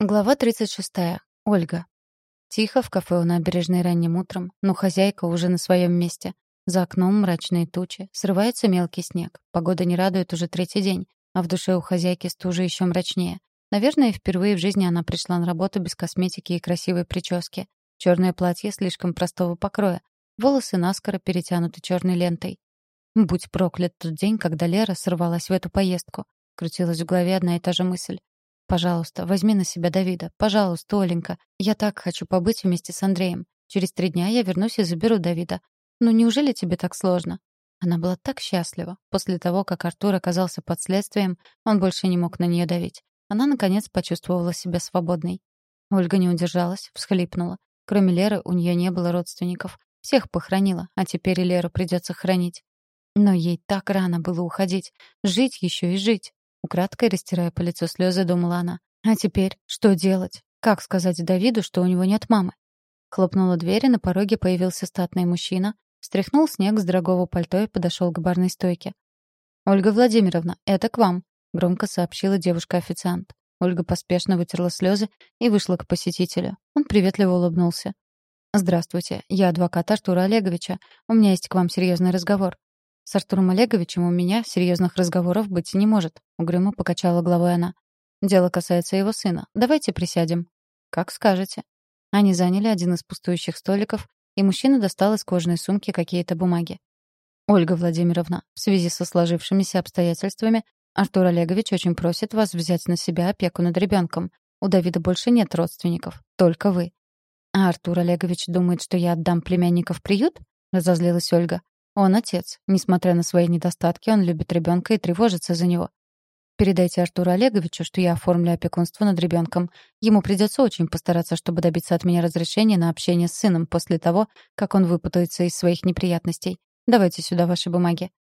Глава 36. Ольга. Тихо в кафе у набережной ранним утром, но хозяйка уже на своем месте. За окном мрачные тучи, срывается мелкий снег. Погода не радует уже третий день, а в душе у хозяйки стужа еще мрачнее. Наверное, впервые в жизни она пришла на работу без косметики и красивой прически. Черное платье слишком простого покроя, волосы наскоро перетянуты черной лентой. Будь проклят тот день, когда Лера сорвалась в эту поездку. Крутилась в голове одна и та же мысль. Пожалуйста, возьми на себя Давида. Пожалуйста, Оленька. Я так хочу побыть вместе с Андреем. Через три дня я вернусь и заберу Давида. Ну неужели тебе так сложно? Она была так счастлива. После того, как Артур оказался под следствием, он больше не мог на нее давить. Она, наконец, почувствовала себя свободной. Ольга не удержалась, всхлипнула. Кроме Леры, у нее не было родственников. Всех похоронила, а теперь и Леру придется хранить. Но ей так рано было уходить. Жить еще и жить. Украдкой, растирая по лицу слезы, думала она. А теперь что делать? Как сказать Давиду, что у него нет мамы? Хлопнула дверь, и на пороге появился статный мужчина, стряхнул снег с дорогого пальто и подошел к барной стойке. «Ольга Владимировна, это к вам», — громко сообщила девушка-официант. Ольга поспешно вытерла слезы и вышла к посетителю. Он приветливо улыбнулся. «Здравствуйте, я адвокат Артура Олеговича. У меня есть к вам серьезный разговор. С Артуром Олеговичем у меня серьезных разговоров быть не может, угрюмо покачала головой она. Дело касается его сына. Давайте присядем. Как скажете. Они заняли один из пустующих столиков, и мужчина достал из кожаной сумки какие-то бумаги. Ольга Владимировна, в связи со сложившимися обстоятельствами, Артур Олегович очень просит вас взять на себя опеку над ребенком. У Давида больше нет родственников, только вы. А Артур Олегович думает, что я отдам племянника в приют? разозлилась Ольга. Он отец. Несмотря на свои недостатки, он любит ребенка и тревожится за него. Передайте Артуру Олеговичу, что я оформлю опекунство над ребенком. Ему придется очень постараться, чтобы добиться от меня разрешения на общение с сыном после того, как он выпутается из своих неприятностей. Давайте сюда ваши бумаги.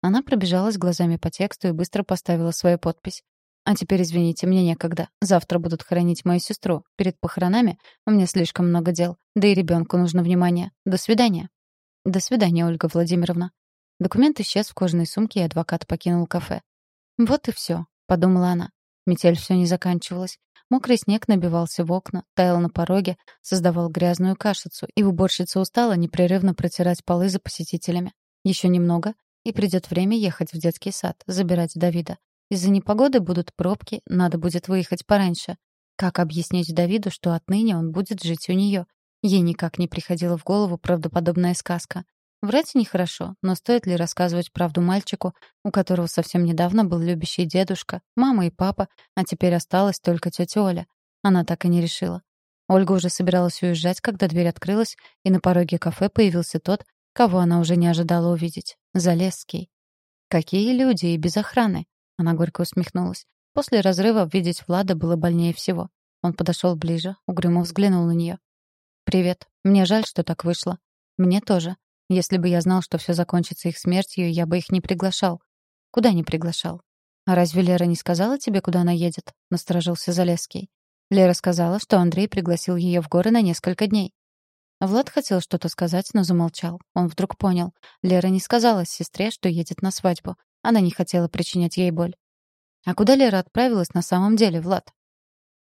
Она пробежалась глазами по тексту и быстро поставила свою подпись. А теперь извините, мне некогда. Завтра будут хоронить мою сестру. Перед похоронами у меня слишком много дел. Да и ребенку нужно внимание. До свидания. «До свидания, Ольга Владимировна». Документ исчез в кожаной сумке, и адвокат покинул кафе. «Вот и все», — подумала она. Метель все не заканчивалась. Мокрый снег набивался в окна, таял на пороге, создавал грязную кашицу, и уборщица устала непрерывно протирать полы за посетителями. Еще немного, и придет время ехать в детский сад, забирать Давида. Из-за непогоды будут пробки, надо будет выехать пораньше. Как объяснить Давиду, что отныне он будет жить у нее, Ей никак не приходила в голову правдоподобная сказка. Врать нехорошо, но стоит ли рассказывать правду мальчику, у которого совсем недавно был любящий дедушка, мама и папа, а теперь осталась только тетя Оля? Она так и не решила. Ольга уже собиралась уезжать, когда дверь открылась, и на пороге кафе появился тот, кого она уже не ожидала увидеть — Залесский. «Какие люди и без охраны!» Она горько усмехнулась. После разрыва видеть Влада было больнее всего. Он подошел ближе, угрюмо взглянул на нее. «Привет. Мне жаль, что так вышло. Мне тоже. Если бы я знал, что все закончится их смертью, я бы их не приглашал. Куда не приглашал? А разве Лера не сказала тебе, куда она едет? Насторожился Залесский. Лера сказала, что Андрей пригласил ее в горы на несколько дней. Влад хотел что-то сказать, но замолчал. Он вдруг понял. Лера не сказала сестре, что едет на свадьбу. Она не хотела причинять ей боль. А куда Лера отправилась на самом деле, Влад?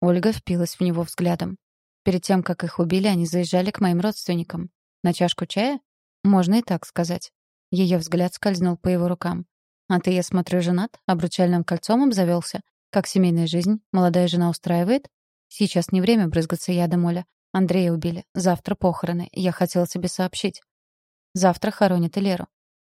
Ольга впилась в него взглядом. Перед тем, как их убили, они заезжали к моим родственникам. На чашку чая? Можно и так сказать. Ее взгляд скользнул по его рукам. «А ты, я смотрю, женат? Обручальным кольцом обзавелся? Как семейная жизнь? Молодая жена устраивает? Сейчас не время брызгаться ядом, Оля. Андрея убили. Завтра похороны. Я хотела тебе сообщить. Завтра хоронят и Леру.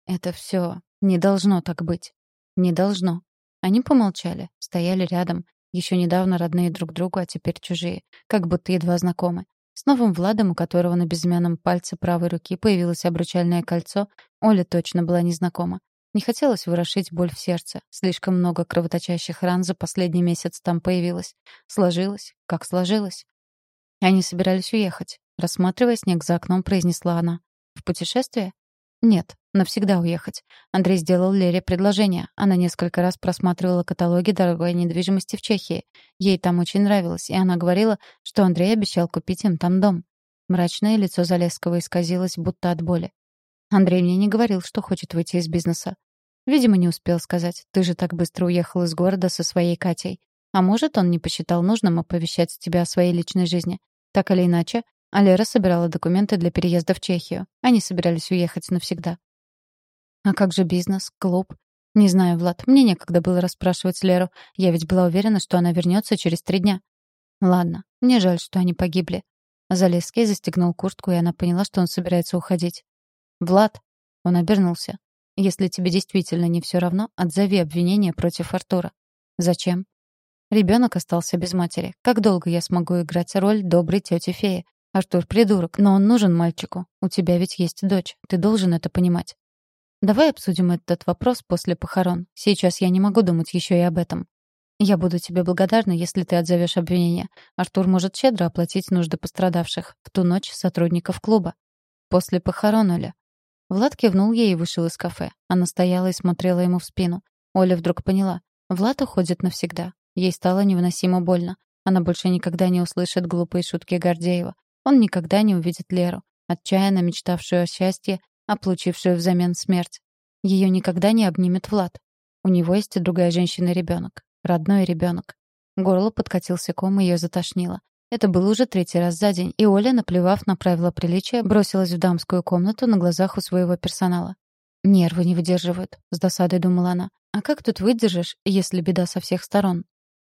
Это все не должно так быть. Не должно. Они помолчали, стояли рядом, еще недавно родные друг другу, а теперь чужие. Как будто едва знакомы. С новым Владом, у которого на безымянном пальце правой руки появилось обручальное кольцо, Оля точно была незнакома. Не хотелось вырошить боль в сердце. Слишком много кровоточащих ран за последний месяц там появилось. Сложилось, как сложилось. Они собирались уехать. Рассматривая снег за окном, произнесла она. «В путешествие?» «Нет, навсегда уехать. Андрей сделал Лере предложение. Она несколько раз просматривала каталоги дорогой недвижимости в Чехии. Ей там очень нравилось, и она говорила, что Андрей обещал купить им там дом. Мрачное лицо Залесского исказилось, будто от боли. Андрей мне не говорил, что хочет выйти из бизнеса. Видимо, не успел сказать. Ты же так быстро уехал из города со своей Катей. А может, он не посчитал нужным оповещать тебя о своей личной жизни. Так или иначе, Алера собирала документы для переезда в Чехию. Они собирались уехать навсегда. А как же бизнес, клуб? Не знаю, Влад, мне некогда было расспрашивать Леру. Я ведь была уверена, что она вернется через три дня. Ладно, мне жаль, что они погибли. Залезский застегнул куртку, и она поняла, что он собирается уходить. «Влад!» Он обернулся. «Если тебе действительно не все равно, отзови обвинение против Артура». «Зачем?» Ребенок остался без матери. Как долго я смогу играть роль доброй тети феи? Артур придурок, но он нужен мальчику. У тебя ведь есть дочь. Ты должен это понимать. Давай обсудим этот вопрос после похорон. Сейчас я не могу думать еще и об этом. Я буду тебе благодарна, если ты отзовешь обвинение. Артур может щедро оплатить нужды пострадавших. В ту ночь сотрудников клуба. После похорон, Оля. Влад кивнул ей и вышел из кафе. Она стояла и смотрела ему в спину. Оля вдруг поняла. Влад уходит навсегда. Ей стало невыносимо больно. Она больше никогда не услышит глупые шутки Гордеева. Он никогда не увидит Леру, отчаянно мечтавшую о счастье, а получившую взамен смерть. Ее никогда не обнимет Влад. У него есть другая женщина-ребенок. Родной ребенок. Горло подкатился ком, и ее затошнило. Это было уже третий раз за день, и Оля, наплевав на правила приличия, бросилась в дамскую комнату на глазах у своего персонала. «Нервы не выдерживают», — с досадой думала она. «А как тут выдержишь, если беда со всех сторон?